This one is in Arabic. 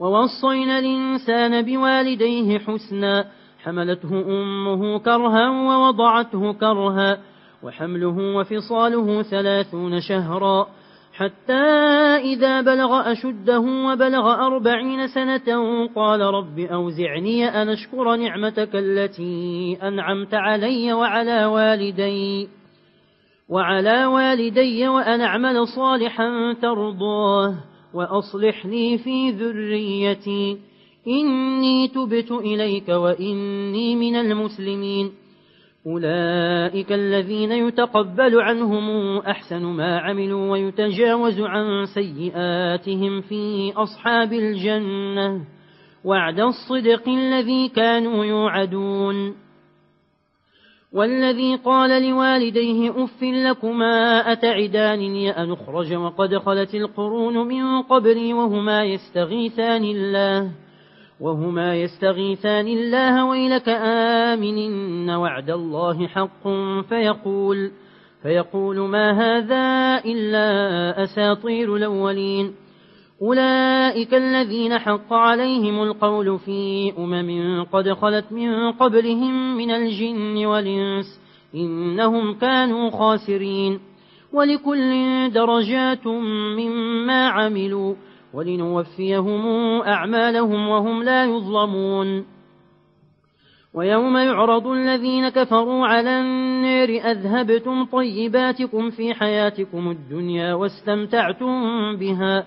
ووصينا الإنسان بوالديه حسنا. حملته أمه كرها ووضعته كرها. وحمله وفصاله ثلاثون شهرا. حتى إذا بلغ أشده وبلغ أربعين سنة قال رب أوزعني أن أشكر نعمتك التي أنعمت علي وعلى والدي. وعلى والدي وأن أعمل صالحا ترضاه. وأصلح لي في ذريتي. إني تبت إليك وإني من المسلمين. أولئك الذين يتقبل عنهم أحسن ما عملوا ويتجاوز عن سيئاتهم في أصحاب الجنة. وعد الصدق الذي كانوا يوعدون. والذي قال لوالديه أف لكما أتعدانني أن أخرج وقد خلت القرون من قبلي وهما يستغيثان الله وهما يستغيثان الله ويلك آمن إن وعد الله حق فيقول فيقول ما هذا إلا أساطير الأولين أولئك الذين حق عليهم القول في أمم قد خلت من قبلهم من الجن والإنس إنهم كانوا خاسرين ولكل درجات مما عملوا ولنوفيهم أعمالهم وهم لا يظلمون ويوم يعرض الذين كفروا على النار أذهبتم طيباتكم في حياتكم الدنيا واستمتعتم بها